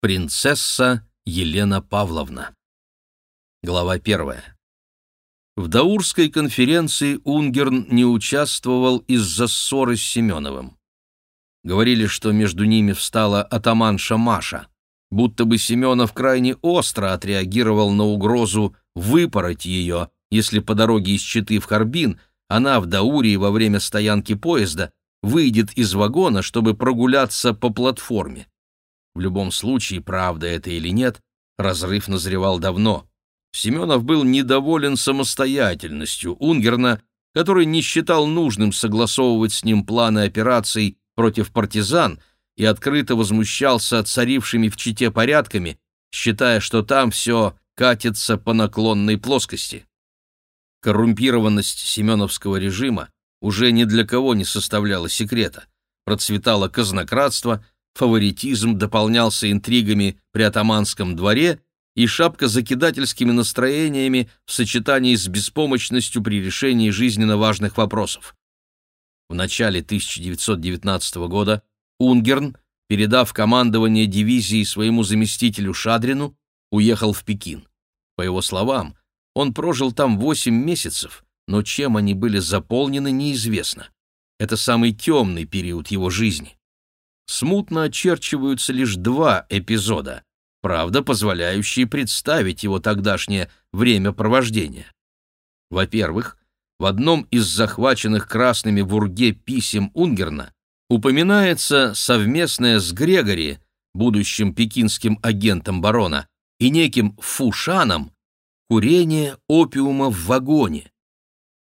Принцесса Елена Павловна. Глава первая. В Даурской конференции Унгерн не участвовал из-за ссоры с Семеновым. Говорили, что между ними встала атаманша Маша, будто бы Семенов крайне остро отреагировал на угрозу выпороть ее, если по дороге из Читы в Харбин она в Даурии во время стоянки поезда выйдет из вагона, чтобы прогуляться по платформе. В любом случае, правда это или нет, разрыв назревал давно. Семенов был недоволен самостоятельностью Унгерна, который не считал нужным согласовывать с ним планы операций против партизан и открыто возмущался царившими в Чите порядками, считая, что там все катится по наклонной плоскости. Коррумпированность семеновского режима уже ни для кого не составляла секрета. Процветало казнократство – фаворитизм дополнялся интригами при атаманском дворе и шапкозакидательскими настроениями в сочетании с беспомощностью при решении жизненно важных вопросов. В начале 1919 года Унгерн, передав командование дивизии своему заместителю Шадрину, уехал в Пекин. По его словам, он прожил там 8 месяцев, но чем они были заполнены, неизвестно. Это самый темный период его жизни смутно очерчиваются лишь два эпизода, правда, позволяющие представить его тогдашнее времяпровождение. Во-первых, в одном из захваченных красными в Урге писем Унгерна упоминается совместное с Грегори, будущим пекинским агентом барона, и неким Фушаном курение опиума в вагоне.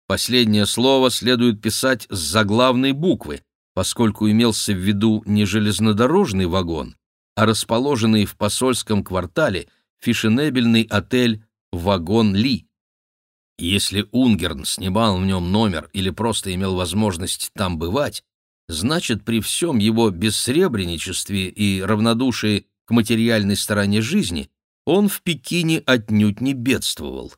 Последнее слово следует писать с заглавной буквы, поскольку имелся в виду не железнодорожный вагон, а расположенный в посольском квартале фешенебельный отель «Вагон Ли». Если Унгерн снимал в нем номер или просто имел возможность там бывать, значит, при всем его бессребреничестве и равнодушии к материальной стороне жизни он в Пекине отнюдь не бедствовал.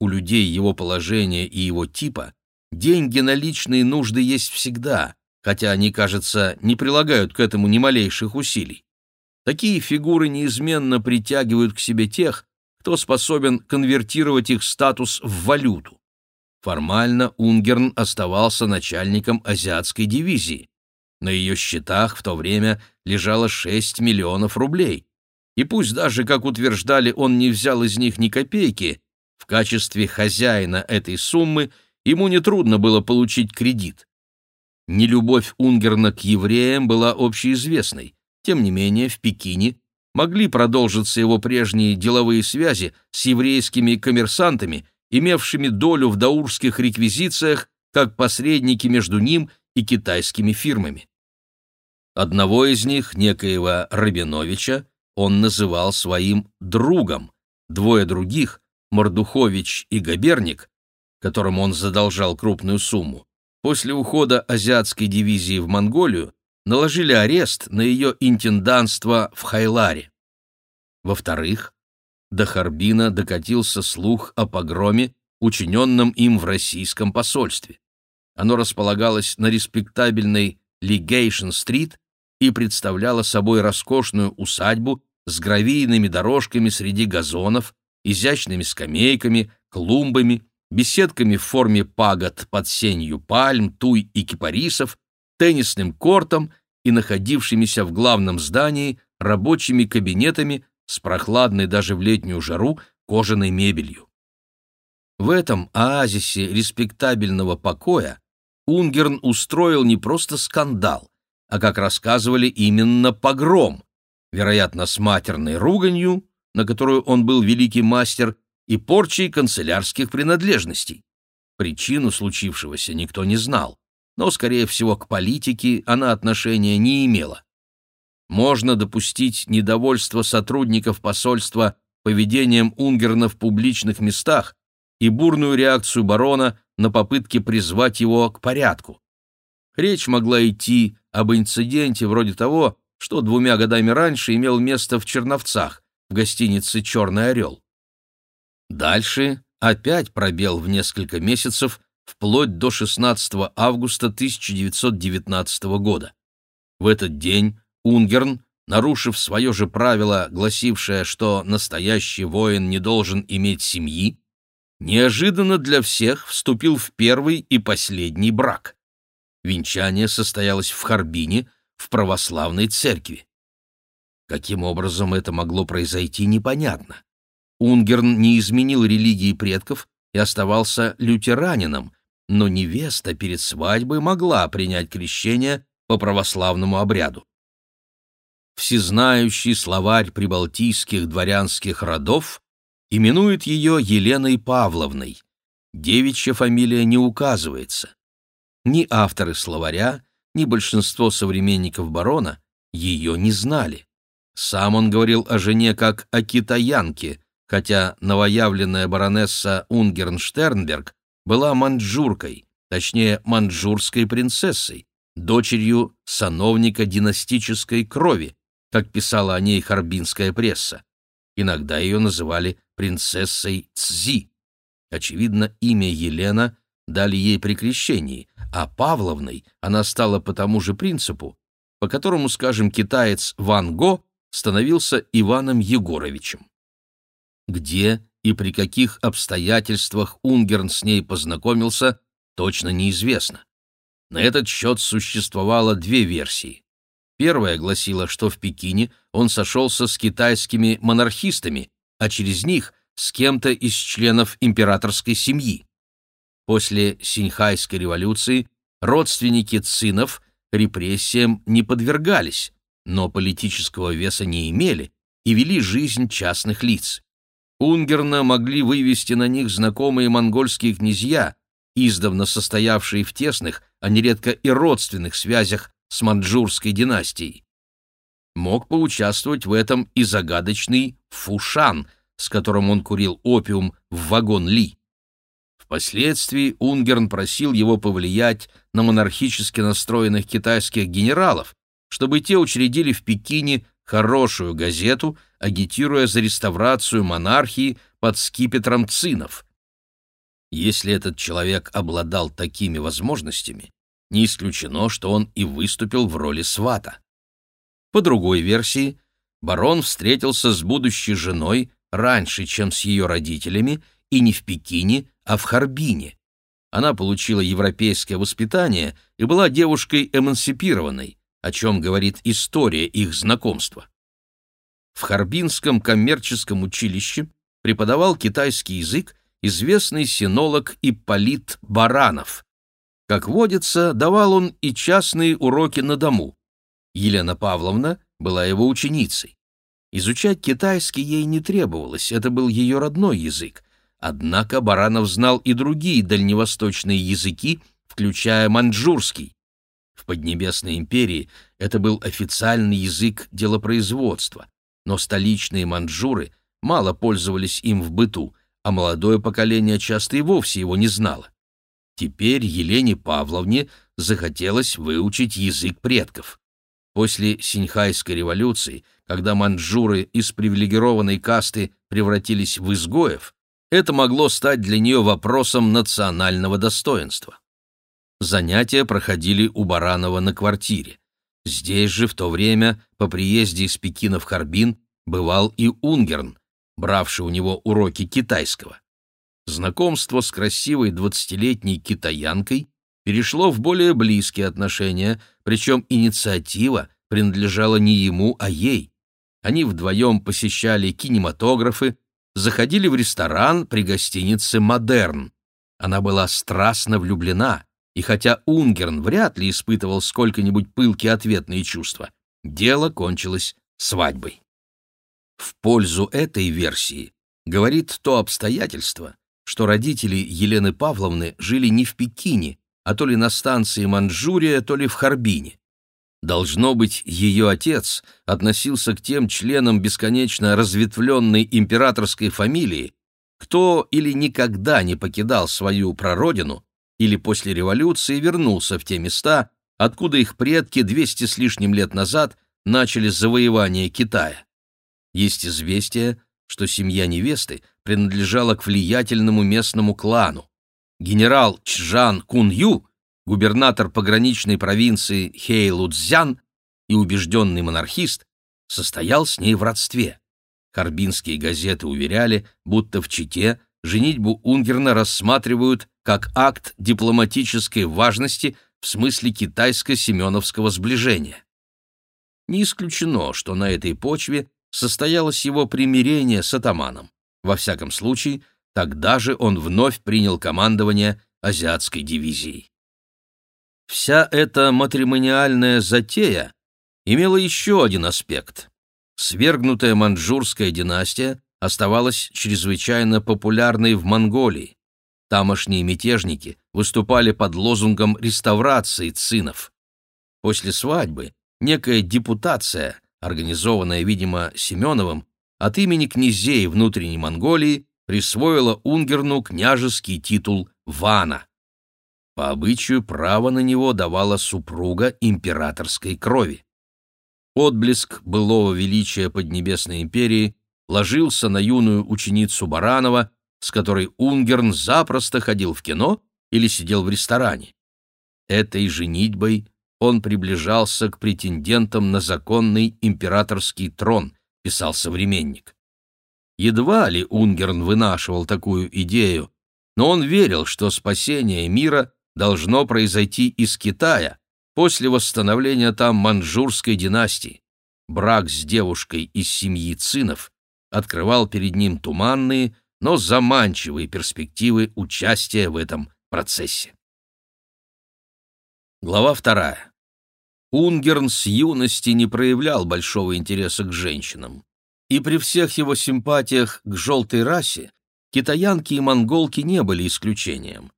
У людей его положения и его типа деньги на личные нужды есть всегда, хотя они, кажется, не прилагают к этому ни малейших усилий. Такие фигуры неизменно притягивают к себе тех, кто способен конвертировать их статус в валюту. Формально Унгерн оставался начальником азиатской дивизии. На ее счетах в то время лежало 6 миллионов рублей. И пусть даже, как утверждали, он не взял из них ни копейки, в качестве хозяина этой суммы ему нетрудно было получить кредит. Нелюбовь Унгерна к евреям была общеизвестной. Тем не менее, в Пекине могли продолжиться его прежние деловые связи с еврейскими коммерсантами, имевшими долю в даурских реквизициях как посредники между ним и китайскими фирмами. Одного из них, некоего Рабиновича, он называл своим другом, двое других, Мордухович и Габерник, которым он задолжал крупную сумму, после ухода азиатской дивизии в Монголию наложили арест на ее интендантство в Хайларе. Во-вторых, до Харбина докатился слух о погроме, учиненном им в российском посольстве. Оно располагалось на респектабельной Лигейшн-стрит и представляло собой роскошную усадьбу с гравийными дорожками среди газонов, изящными скамейками, клумбами беседками в форме пагод под сенью пальм, туй и кипарисов, теннисным кортом и находившимися в главном здании рабочими кабинетами с прохладной даже в летнюю жару кожаной мебелью. В этом оазисе респектабельного покоя Унгерн устроил не просто скандал, а, как рассказывали, именно погром, вероятно, с матерной руганью, на которую он был великий мастер, и порчей канцелярских принадлежностей. Причину случившегося никто не знал, но, скорее всего, к политике она отношения не имела. Можно допустить недовольство сотрудников посольства поведением Унгерна в публичных местах и бурную реакцию барона на попытки призвать его к порядку. Речь могла идти об инциденте вроде того, что двумя годами раньше имел место в Черновцах, в гостинице «Черный орел». Дальше опять пробел в несколько месяцев, вплоть до 16 августа 1919 года. В этот день Унгерн, нарушив свое же правило, гласившее, что настоящий воин не должен иметь семьи, неожиданно для всех вступил в первый и последний брак. Венчание состоялось в Харбине, в православной церкви. Каким образом это могло произойти, непонятно. Унгерн не изменил религии предков и оставался лютеранином, но невеста перед свадьбой могла принять крещение по православному обряду. Всезнающий словарь прибалтийских дворянских родов именует ее Еленой Павловной. Девичья фамилия не указывается. Ни авторы словаря, ни большинство современников барона ее не знали. Сам он говорил о жене как о китаянке, хотя новоявленная баронесса Унгернштернберг была маньчжуркой, точнее маньчжурской принцессой, дочерью сановника династической крови, как писала о ней харбинская пресса. Иногда ее называли принцессой Цзи. Очевидно, имя Елена дали ей при крещении, а Павловной она стала по тому же принципу, по которому, скажем, китаец Ван Го становился Иваном Егоровичем. Где и при каких обстоятельствах Унгерн с ней познакомился, точно неизвестно. На этот счет существовало две версии. Первая гласила, что в Пекине он сошелся с китайскими монархистами, а через них с кем-то из членов императорской семьи. После Синьхайской революции родственники цинов репрессиям не подвергались, но политического веса не имели и вели жизнь частных лиц. Унгерна могли вывести на них знакомые монгольские князья, издавна состоявшие в тесных, а нередко и родственных связях с маньчжурской династией. Мог поучаствовать в этом и загадочный Фушан, с которым он курил опиум в вагон Ли. Впоследствии Унгерн просил его повлиять на монархически настроенных китайских генералов, чтобы те учредили в Пекине хорошую газету, агитируя за реставрацию монархии под скипетром цинов. Если этот человек обладал такими возможностями, не исключено, что он и выступил в роли свата. По другой версии, барон встретился с будущей женой раньше, чем с ее родителями, и не в Пекине, а в Харбине. Она получила европейское воспитание и была девушкой эмансипированной, о чем говорит история их знакомства. В Харбинском коммерческом училище преподавал китайский язык известный синолог Ипполит Баранов. Как водится, давал он и частные уроки на дому. Елена Павловна была его ученицей. Изучать китайский ей не требовалось, это был ее родной язык. Однако Баранов знал и другие дальневосточные языки, включая маньчжурский. В Поднебесной империи это был официальный язык делопроизводства, но столичные маньчжуры мало пользовались им в быту, а молодое поколение часто и вовсе его не знало. Теперь Елене Павловне захотелось выучить язык предков. После Синьхайской революции, когда маньчжуры из привилегированной касты превратились в изгоев, это могло стать для нее вопросом национального достоинства. Занятия проходили у Баранова на квартире. Здесь же в то время, по приезде из Пекина в Харбин, бывал и Унгерн, бравший у него уроки китайского. Знакомство с красивой двадцатилетней китаянкой перешло в более близкие отношения, причем инициатива принадлежала не ему, а ей. Они вдвоем посещали кинематографы, заходили в ресторан при гостинице «Модерн». Она была страстно влюблена, и хотя Унгерн вряд ли испытывал сколько-нибудь пылкие ответные чувства, дело кончилось свадьбой. В пользу этой версии говорит то обстоятельство, что родители Елены Павловны жили не в Пекине, а то ли на станции Манчжурия, то ли в Харбине. Должно быть, ее отец относился к тем членам бесконечно разветвленной императорской фамилии, кто или никогда не покидал свою прародину, или после революции вернулся в те места, откуда их предки 200 с лишним лет назад начали завоевание Китая. Есть известие, что семья невесты принадлежала к влиятельному местному клану. Генерал Чжан Кун-Ю, губернатор пограничной провинции Хэйлудзян и убежденный монархист, состоял с ней в родстве. Харбинские газеты уверяли, будто в Чите женитьбу Унгерна рассматривают как акт дипломатической важности в смысле китайско-семеновского сближения. Не исключено, что на этой почве состоялось его примирение с атаманом. Во всяком случае, тогда же он вновь принял командование азиатской дивизией. Вся эта матримониальная затея имела еще один аспект. Свергнутая маньчжурская династия оставалась чрезвычайно популярной в Монголии. Тамошние мятежники выступали под лозунгом реставрации цинов. После свадьбы некая депутация, организованная, видимо, Семеновым, от имени князей внутренней Монголии присвоила Унгерну княжеский титул Вана. По обычаю право на него давала супруга императорской крови. Отблеск былого величия Поднебесной империи ложился на юную ученицу Баранова, с которой Унгерн запросто ходил в кино или сидел в ресторане. Этой женитьбой он приближался к претендентам на законный императорский трон, писал современник. Едва ли Унгерн вынашивал такую идею, но он верил, что спасение мира должно произойти из Китая после восстановления там маньчжурской династии. Брак с девушкой из семьи Цинов открывал перед ним туманные, но заманчивые перспективы участия в этом процессе. Глава вторая. Унгерн с юности не проявлял большого интереса к женщинам. И при всех его симпатиях к желтой расе китаянки и монголки не были исключением.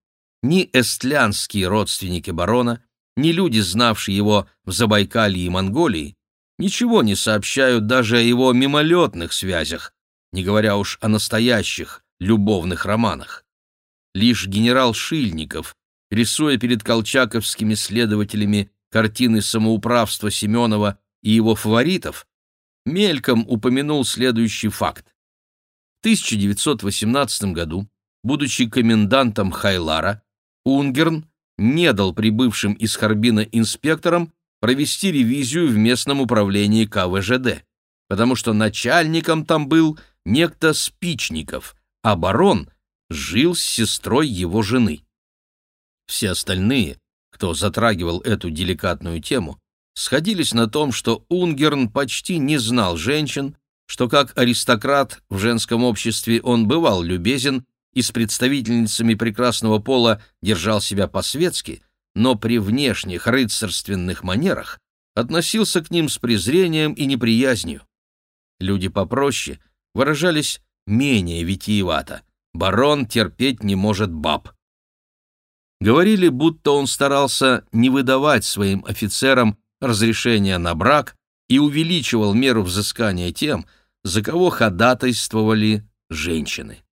Ни эстлянские родственники барона, ни люди, знавшие его в Забайкалье и Монголии, ничего не сообщают даже о его мимолетных связях, не говоря уж о настоящих любовных романах. Лишь генерал Шильников, рисуя перед колчаковскими следователями картины самоуправства Семенова и его фаворитов, мельком упомянул следующий факт. В 1918 году, будучи комендантом Хайлара, Унгерн не дал прибывшим из Харбина инспекторам провести ревизию в местном управлении КВЖД, потому что начальником там был некто Спичников, а барон жил с сестрой его жены. Все остальные, кто затрагивал эту деликатную тему, сходились на том, что Унгерн почти не знал женщин, что как аристократ в женском обществе он бывал любезен и с представительницами прекрасного пола держал себя по-светски, но при внешних рыцарственных манерах относился к ним с презрением и неприязнью. Люди попроще выражались менее витиевато. Барон терпеть не может баб. Говорили, будто он старался не выдавать своим офицерам разрешения на брак и увеличивал меру взыскания тем, за кого ходатайствовали женщины.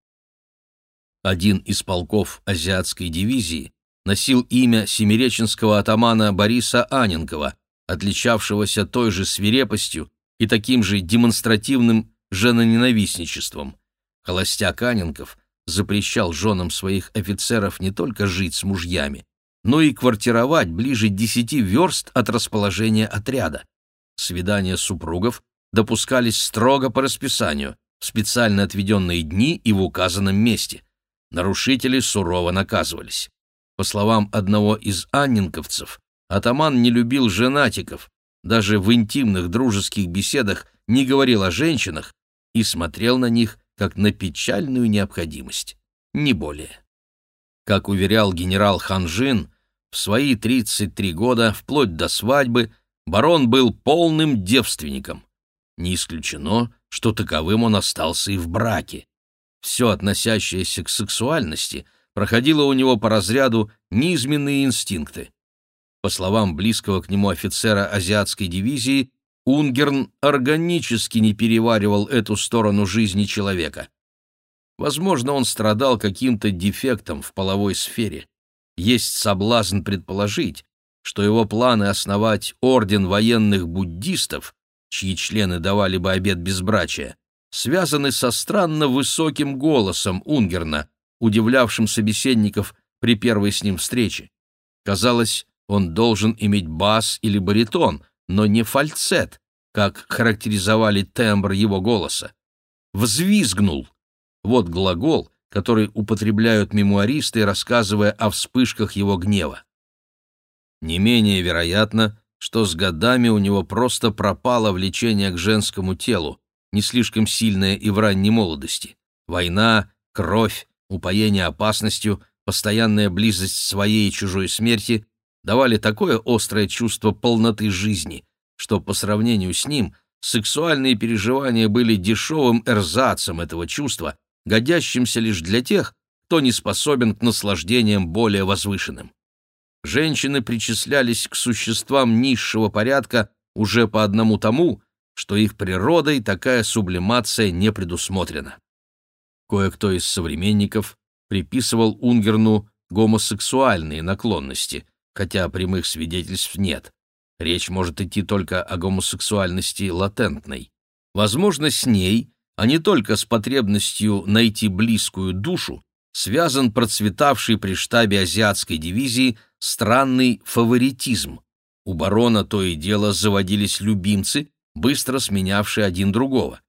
Один из полков азиатской дивизии носил имя семиреченского атамана Бориса Аненкова, отличавшегося той же свирепостью и таким же демонстративным женоненавистничеством. Холостяк Аненков запрещал женам своих офицеров не только жить с мужьями, но и квартировать ближе десяти верст от расположения отряда. Свидания супругов допускались строго по расписанию, в специально отведенные дни и в указанном месте. Нарушители сурово наказывались. По словам одного из анненковцев, атаман не любил женатиков, даже в интимных дружеских беседах не говорил о женщинах и смотрел на них как на печальную необходимость, не более. Как уверял генерал Ханжин, в свои 33 года, вплоть до свадьбы, барон был полным девственником. Не исключено, что таковым он остался и в браке. Все, относящееся к сексуальности, проходило у него по разряду низменные инстинкты. По словам близкого к нему офицера азиатской дивизии, Унгерн органически не переваривал эту сторону жизни человека. Возможно, он страдал каким-то дефектом в половой сфере есть соблазн предположить, что его планы основать орден военных буддистов, чьи члены давали бы обет безбрачия, связаны со странно высоким голосом Унгерна, удивлявшим собеседников при первой с ним встрече. Казалось, он должен иметь бас или баритон, но не фальцет, как характеризовали тембр его голоса. «Взвизгнул» — вот глагол, который употребляют мемуаристы, рассказывая о вспышках его гнева. Не менее вероятно, что с годами у него просто пропало влечение к женскому телу, не слишком сильное и в ранней молодости. Война, кровь, упоение опасностью, постоянная близость своей и чужой смерти давали такое острое чувство полноты жизни, что по сравнению с ним сексуальные переживания были дешевым эрзацем этого чувства, годящимся лишь для тех, кто не способен к наслаждениям более возвышенным. Женщины причислялись к существам низшего порядка уже по одному тому, что их природой такая сублимация не предусмотрена. Кое-кто из современников приписывал Унгерну гомосексуальные наклонности, хотя прямых свидетельств нет. Речь может идти только о гомосексуальности латентной. Возможно, с ней, а не только с потребностью найти близкую душу, связан процветавший при штабе азиатской дивизии странный фаворитизм. У барона то и дело заводились любимцы, быстро сменявшие один другого.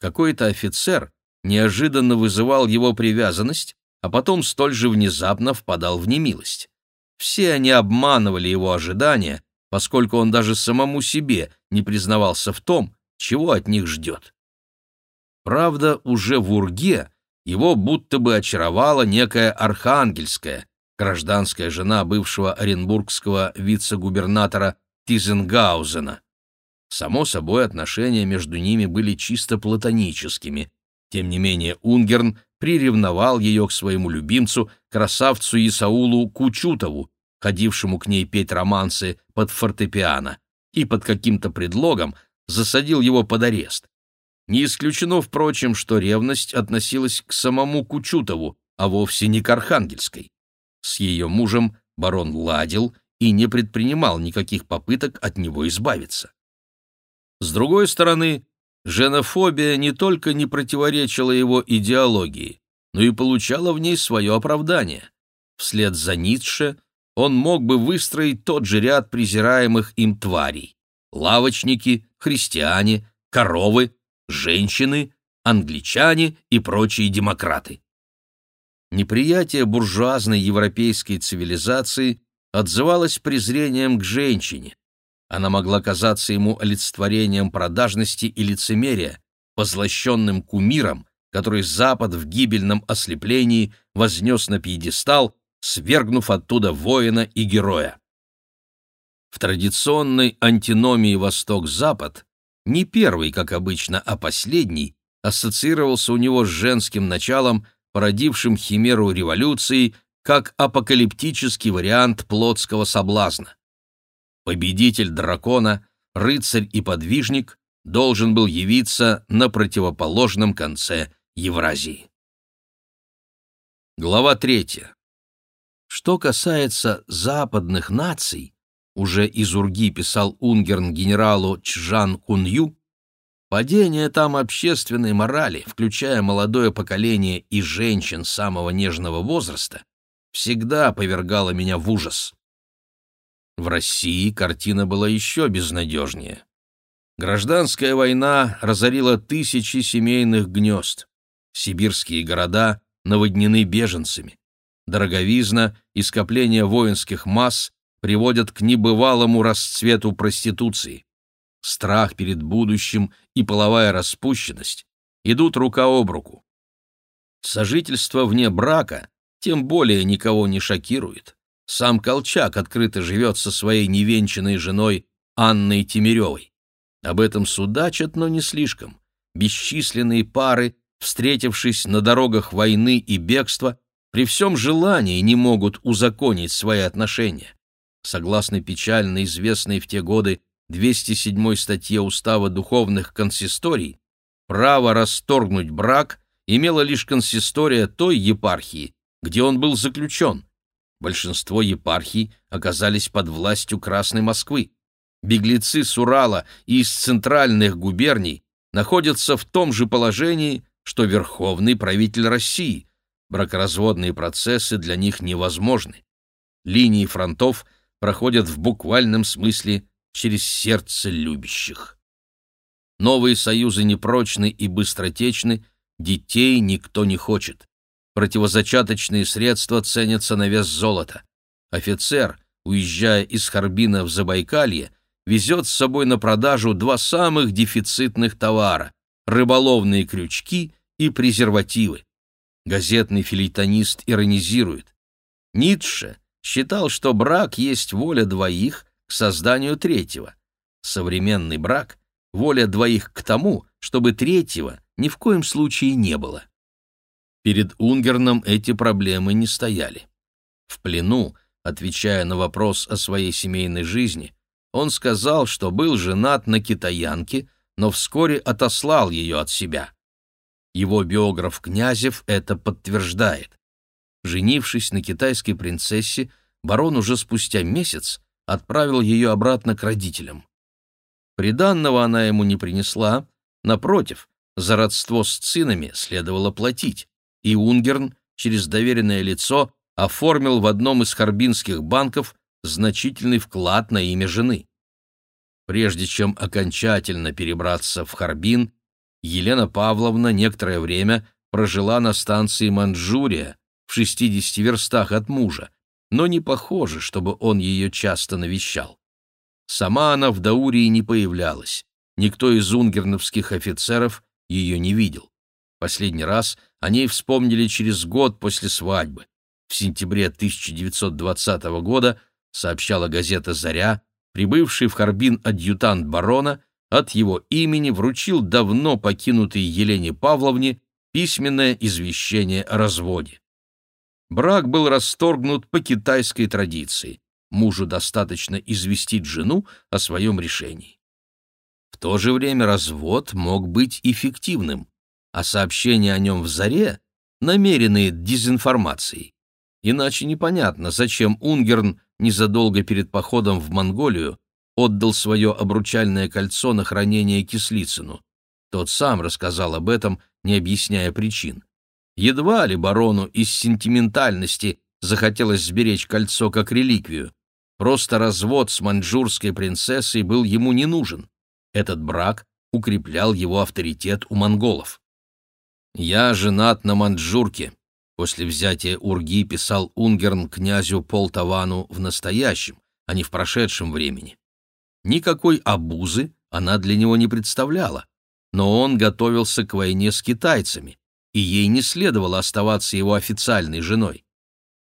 Какой-то офицер неожиданно вызывал его привязанность, а потом столь же внезапно впадал в немилость. Все они обманывали его ожидания, поскольку он даже самому себе не признавался в том, чего от них ждет. Правда, уже в Урге его будто бы очаровала некая архангельская, гражданская жена бывшего оренбургского вице-губернатора Тизенгаузена. Само собой, отношения между ними были чисто платоническими. Тем не менее, Унгерн приревновал ее к своему любимцу, красавцу Исаулу Кучутову, ходившему к ней петь романсы под фортепиано, и под каким-то предлогом засадил его под арест. Не исключено, впрочем, что ревность относилась к самому Кучутову, а вовсе не к Архангельской. С ее мужем барон ладил и не предпринимал никаких попыток от него избавиться. С другой стороны, женофобия не только не противоречила его идеологии, но и получала в ней свое оправдание. Вслед за Ницше он мог бы выстроить тот же ряд презираемых им тварей — лавочники, христиане, коровы, женщины, англичане и прочие демократы. Неприятие буржуазной европейской цивилизации отзывалось презрением к женщине. Она могла казаться ему олицетворением продажности и лицемерия, позлощенным кумиром, который Запад в гибельном ослеплении вознес на пьедестал, свергнув оттуда воина и героя. В традиционной антиномии Восток-Запад не первый, как обычно, а последний, ассоциировался у него с женским началом, породившим химеру революции, как апокалиптический вариант плотского соблазна. Победитель дракона, рыцарь и подвижник должен был явиться на противоположном конце Евразии. Глава третья. Что касается западных наций, уже из Урги писал Унгерн генералу Чжан Кунью, падение там общественной морали, включая молодое поколение и женщин самого нежного возраста, всегда повергало меня в ужас. В России картина была еще безнадежнее. Гражданская война разорила тысячи семейных гнезд. Сибирские города наводнены беженцами. Дороговизна и скопление воинских масс приводят к небывалому расцвету проституции. Страх перед будущим и половая распущенность идут рука об руку. Сожительство вне брака тем более никого не шокирует. Сам Колчак открыто живет со своей невенчанной женой Анной Тимиревой. Об этом судачат, но не слишком. Бесчисленные пары, встретившись на дорогах войны и бегства, при всем желании не могут узаконить свои отношения согласно печально известной в те годы 207 статье Устава духовных консисторий, право расторгнуть брак имела лишь консистория той епархии, где он был заключен. Большинство епархий оказались под властью Красной Москвы. Беглецы с Урала и из центральных губерний находятся в том же положении, что верховный правитель России. Бракоразводные процессы для них невозможны. Линии фронтов – проходят в буквальном смысле через сердце любящих. Новые союзы непрочны и быстротечны, детей никто не хочет. Противозачаточные средства ценятся на вес золота. Офицер, уезжая из Харбина в Забайкалье, везет с собой на продажу два самых дефицитных товара – рыболовные крючки и презервативы. Газетный филейтонист иронизирует. Ницше считал, что брак есть воля двоих к созданию третьего. Современный брак — воля двоих к тому, чтобы третьего ни в коем случае не было. Перед Унгерном эти проблемы не стояли. В плену, отвечая на вопрос о своей семейной жизни, он сказал, что был женат на китаянке, но вскоре отослал ее от себя. Его биограф Князев это подтверждает. Женившись на китайской принцессе, барон уже спустя месяц отправил ее обратно к родителям. Приданного она ему не принесла, напротив, за родство с цинами следовало платить, и Унгерн через доверенное лицо оформил в одном из харбинских банков значительный вклад на имя жены. Прежде чем окончательно перебраться в Харбин, Елена Павловна некоторое время прожила на станции Манчжурия в 60 верстах от мужа, но не похоже, чтобы он ее часто навещал. Сама она в Даурии не появлялась, никто из унгерновских офицеров ее не видел. Последний раз о ней вспомнили через год после свадьбы. В сентябре 1920 года, сообщала газета «Заря», прибывший в Харбин адъютант барона от его имени вручил давно покинутой Елене Павловне письменное извещение о разводе. Брак был расторгнут по китайской традиции. Мужу достаточно известить жену о своем решении. В то же время развод мог быть эффективным, а сообщения о нем в заре — намеренные дезинформацией. Иначе непонятно, зачем Унгерн незадолго перед походом в Монголию отдал свое обручальное кольцо на хранение Кислицыну. Тот сам рассказал об этом, не объясняя причин. Едва ли барону из сентиментальности захотелось сберечь кольцо как реликвию. Просто развод с маньчжурской принцессой был ему не нужен. Этот брак укреплял его авторитет у монголов. «Я женат на маньчжурке», — после взятия Урги писал Унгерн князю Полтавану в настоящем, а не в прошедшем времени. Никакой обузы она для него не представляла, но он готовился к войне с китайцами, и ей не следовало оставаться его официальной женой.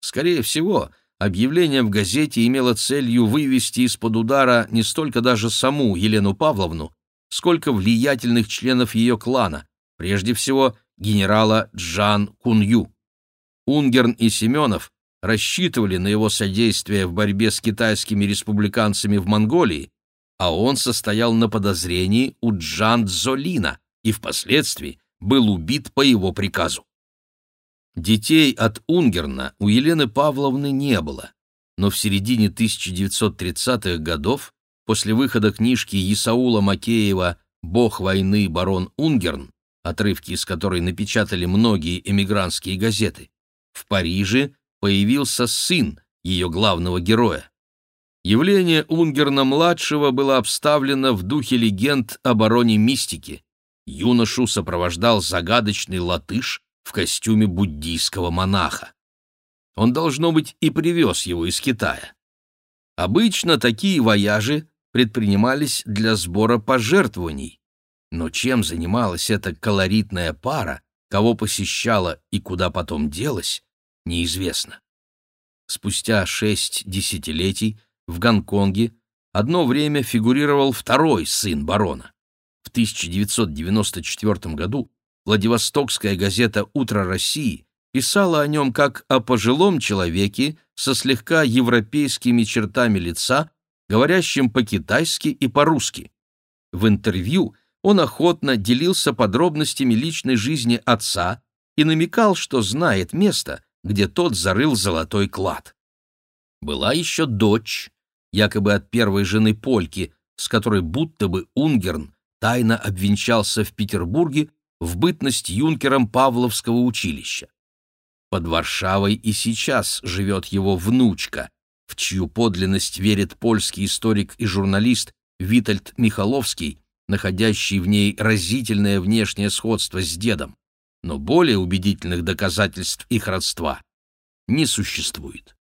Скорее всего, объявление в газете имело целью вывести из-под удара не столько даже саму Елену Павловну, сколько влиятельных членов ее клана, прежде всего генерала Джан Кунью. Унгерн и Семенов рассчитывали на его содействие в борьбе с китайскими республиканцами в Монголии, а он состоял на подозрении у Джан Золина и впоследствии был убит по его приказу. Детей от Унгерна у Елены Павловны не было, но в середине 1930-х годов, после выхода книжки Исаула Макеева «Бог войны, барон Унгерн», отрывки из которой напечатали многие эмигрантские газеты, в Париже появился сын ее главного героя. Явление Унгерна-младшего было обставлено в духе легенд о бароне мистики. Юношу сопровождал загадочный латыш в костюме буддийского монаха. Он, должно быть, и привез его из Китая. Обычно такие вояжи предпринимались для сбора пожертвований. Но чем занималась эта колоритная пара, кого посещала и куда потом делась, неизвестно. Спустя шесть десятилетий в Гонконге одно время фигурировал второй сын барона. В 1994 году Владивостокская газета «Утро России» писала о нем как о пожилом человеке со слегка европейскими чертами лица, говорящем по-китайски и по-русски. В интервью он охотно делился подробностями личной жизни отца и намекал, что знает место, где тот зарыл золотой клад. Была еще дочь, якобы от первой жены Польки, с которой будто бы Унгерн тайно обвенчался в Петербурге в бытность юнкером Павловского училища. Под Варшавой и сейчас живет его внучка, в чью подлинность верит польский историк и журналист Витальд Михаловский, находящий в ней разительное внешнее сходство с дедом, но более убедительных доказательств их родства не существует.